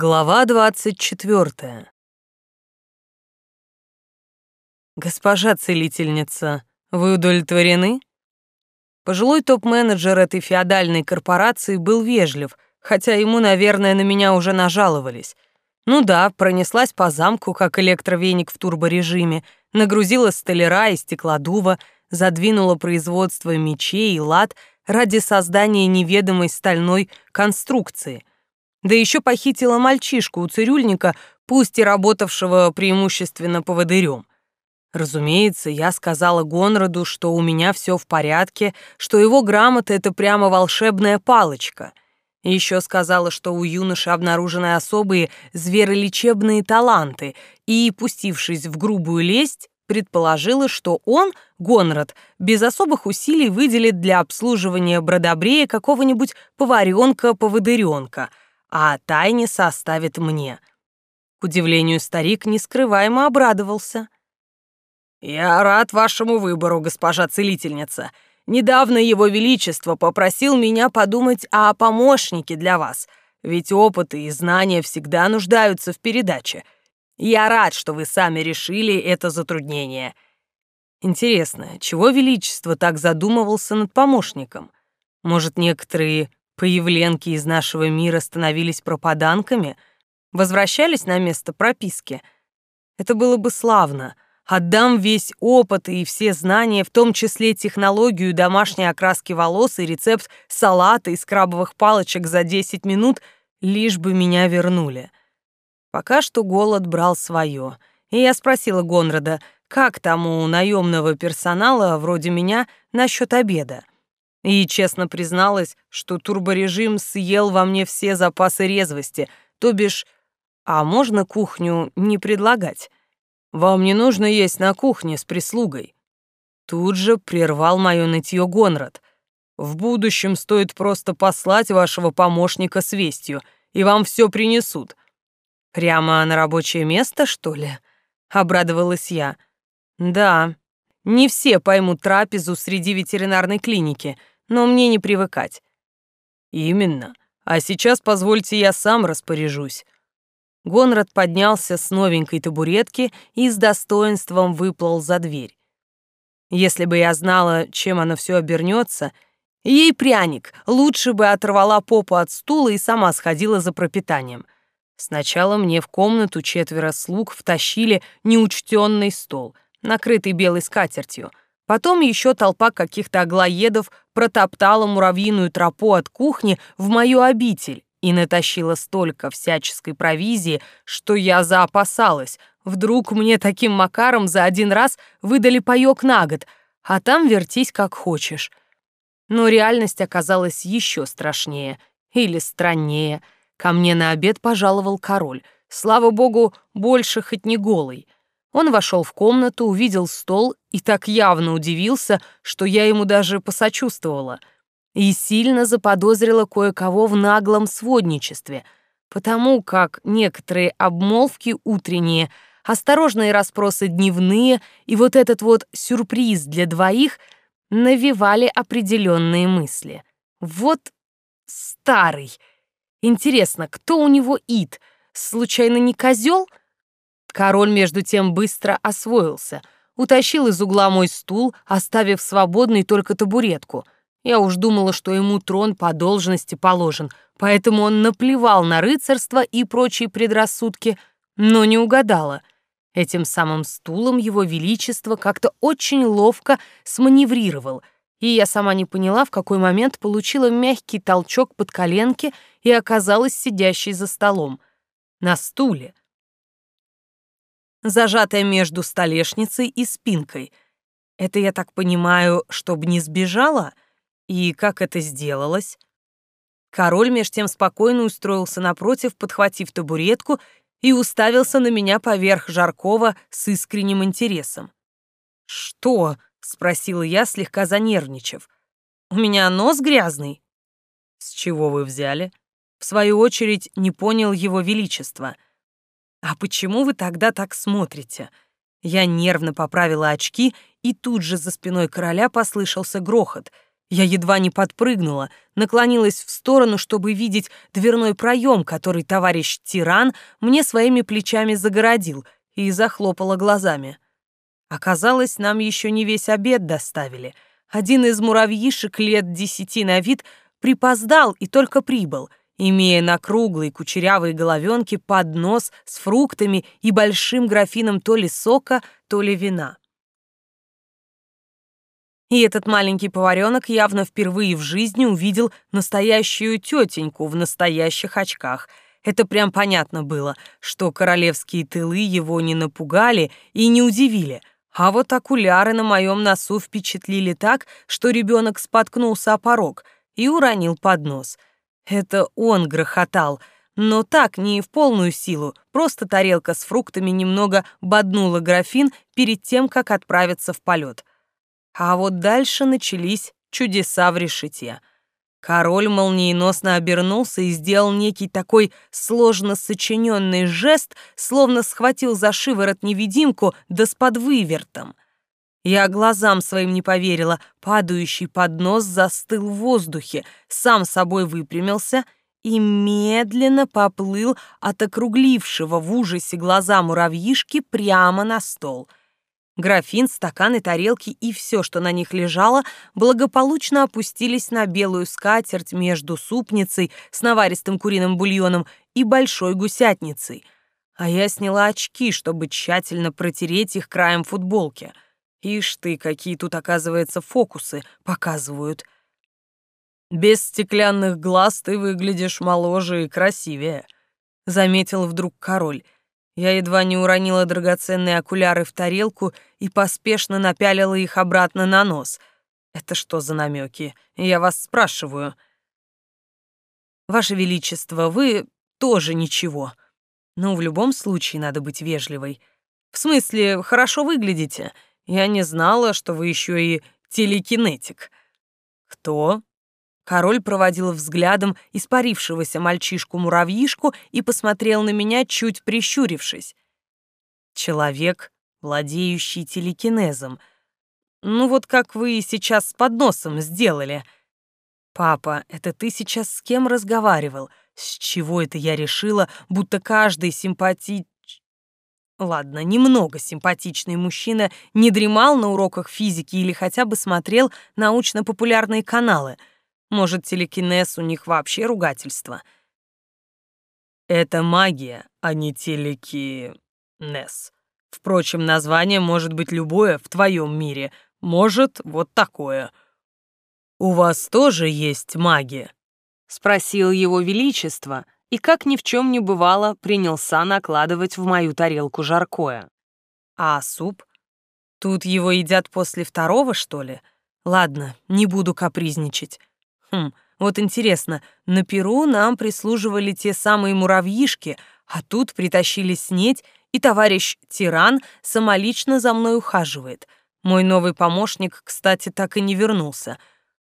Глава двадцать четвертая. Госпожа целительница, вы удовлетворены? Пожилой топ-менеджер этой феодальной корпорации был вежлив, хотя ему, наверное, на меня уже нажаловались. Ну да, пронеслась по замку, как электровеник в турборежиме, нагрузила столяра и стеклодува, задвинула производство мечей и лад ради создания неведомой стальной конструкции. Да еще похитила мальчишку у цирюльника, пусть и работавшего преимущественно поводырем. Разумеется, я сказала Гонраду, что у меня все в порядке, что его грамота — это прямо волшебная палочка. Еще сказала, что у юноши обнаружены особые зверолечебные таланты, и, пустившись в грубую лесть, предположила, что он, Гонрад, без особых усилий выделит для обслуживания бродобрея какого-нибудь поваренка-поводыренка, а тайне составит мне. К удивлению, старик нескрываемо обрадовался. «Я рад вашему выбору, госпожа целительница. Недавно его величество попросил меня подумать о помощнике для вас, ведь опыты и знания всегда нуждаются в передаче. Я рад, что вы сами решили это затруднение». Интересно, чего величество так задумывался над помощником? Может, некоторые появленки из нашего мира становились пропаданками, возвращались на место прописки? Это было бы славно — Отдам весь опыт и все знания, в том числе технологию домашней окраски волос и рецепт салата из крабовых палочек за 10 минут, лишь бы меня вернули. Пока что голод брал свое, и я спросила Гонрада, как там у наемного персонала вроде меня насчет обеда. И честно призналась, что турборежим съел во мне все запасы резвости, то бишь, а можно кухню не предлагать? Вам не нужно есть на кухне с прислугой. Тут же прервал моё нытье Гонрад. В будущем стоит просто послать вашего помощника с вестью, и вам все принесут. Прямо на рабочее место, что ли? Обрадовалась я. Да, не все поймут трапезу среди ветеринарной клиники, но мне не привыкать. Именно. А сейчас позвольте я сам распоряжусь. Гонрад поднялся с новенькой табуретки и с достоинством выплыл за дверь. Если бы я знала, чем оно все обернется, ей пряник, лучше бы оторвала попу от стула и сама сходила за пропитанием. Сначала мне в комнату четверо слуг втащили неучтенный стол, накрытый белой скатертью. Потом еще толпа каких-то аглоедов протоптала муравьиную тропу от кухни в мою обитель, и натащила столько всяческой провизии, что я заопасалась. Вдруг мне таким макаром за один раз выдали паёк на год, а там вертись как хочешь. Но реальность оказалась еще страшнее или страннее. Ко мне на обед пожаловал король. Слава богу, больше хоть не голый. Он вошел в комнату, увидел стол и так явно удивился, что я ему даже посочувствовала — и сильно заподозрила кое-кого в наглом сводничестве, потому как некоторые обмолвки утренние, осторожные расспросы дневные и вот этот вот сюрприз для двоих навевали определенные мысли. Вот старый. Интересно, кто у него ид? Случайно не козел? Король между тем быстро освоился, утащил из угла мой стул, оставив свободной только табуретку — я уж думала, что ему трон по должности положен, поэтому он наплевал на рыцарство и прочие предрассудки, но не угадала. Этим самым стулом его величество как-то очень ловко сманеврировал, и я сама не поняла, в какой момент получила мягкий толчок под коленки и оказалась сидящей за столом. На стуле. Зажатая между столешницей и спинкой. Это, я так понимаю, чтобы не сбежала — и как это сделалось? Король меж тем спокойно устроился напротив, подхватив табуретку и уставился на меня поверх Жаркова с искренним интересом. «Что?» — спросила я, слегка занервничав. «У меня нос грязный». «С чего вы взяли?» В свою очередь не понял его величество. «А почему вы тогда так смотрите?» Я нервно поправила очки, и тут же за спиной короля послышался грохот — Я едва не подпрыгнула, наклонилась в сторону, чтобы видеть дверной проем, который товарищ Тиран мне своими плечами загородил, и захлопала глазами. Оказалось, нам еще не весь обед доставили. Один из муравьишек лет десяти на вид припоздал и только прибыл, имея на круглой кучерявой головенке поднос с фруктами и большим графином то ли сока, то ли вина. И этот маленький поваренок явно впервые в жизни увидел настоящую тетеньку в настоящих очках. Это прям понятно было, что королевские тылы его не напугали и не удивили, а вот окуляры на моем носу впечатлили так, что ребенок споткнулся о порог и уронил поднос. Это он грохотал, но так, не в полную силу, просто тарелка с фруктами немного боднула графин перед тем, как отправиться в полет. А вот дальше начались чудеса в решете. Король молниеносно обернулся и сделал некий такой сложно сочиненный жест, словно схватил за шиворот невидимку да с подвывертом. Я глазам своим не поверила, падающий поднос застыл в воздухе, сам собой выпрямился и медленно поплыл от округлившего в ужасе глаза муравьишки прямо на стол — Графин, стаканы, тарелки и все, что на них лежало, благополучно опустились на белую скатерть между супницей с наваристым куриным бульоном и большой гусятницей. А я сняла очки, чтобы тщательно протереть их краем футболки. Ишь ты, какие тут, оказывается, фокусы показывают. «Без стеклянных глаз ты выглядишь моложе и красивее», — заметил вдруг король — я едва не уронила драгоценные окуляры в тарелку и поспешно напялила их обратно на нос. Это что за намеки? Я вас спрашиваю. Ваше Величество, вы тоже ничего. Ну, в любом случае надо быть вежливой. В смысле, хорошо выглядите. Я не знала, что вы еще и телекинетик. Кто? Король проводил взглядом испарившегося мальчишку-муравьишку и посмотрел на меня, чуть прищурившись. Человек, владеющий телекинезом. Ну вот как вы сейчас с подносом сделали. Папа, это ты сейчас с кем разговаривал? С чего это я решила, будто каждый симпати... Ладно, немного симпатичный мужчина не дремал на уроках физики или хотя бы смотрел научно-популярные каналы — может, телекинез у них вообще ругательство? Это магия, а не телекинез. Впрочем, название может быть любое в твоем мире. Может, вот такое. У вас тоже есть магия? Спросил его величество, и как ни в чем не бывало, принялся накладывать в мою тарелку жаркое. А суп? Тут его едят после второго, что ли? Ладно, не буду капризничать. Хм, вот интересно, на Перу нам прислуживали те самые муравьишки, а тут притащили снеть, и товарищ Тиран самолично за мной ухаживает. Мой новый помощник, кстати, так и не вернулся.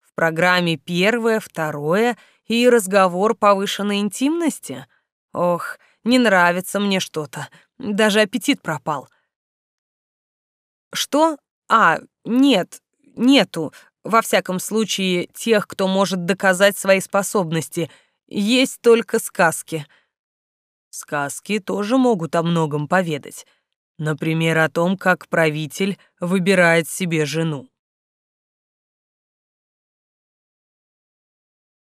В программе первое, второе и разговор повышенной интимности. Ох, не нравится мне что-то. Даже аппетит пропал. Что? А, нет, нету. Во всяком случае, тех, кто может доказать свои способности. Есть только сказки. Сказки тоже могут о многом поведать. Например, о том, как правитель выбирает себе жену.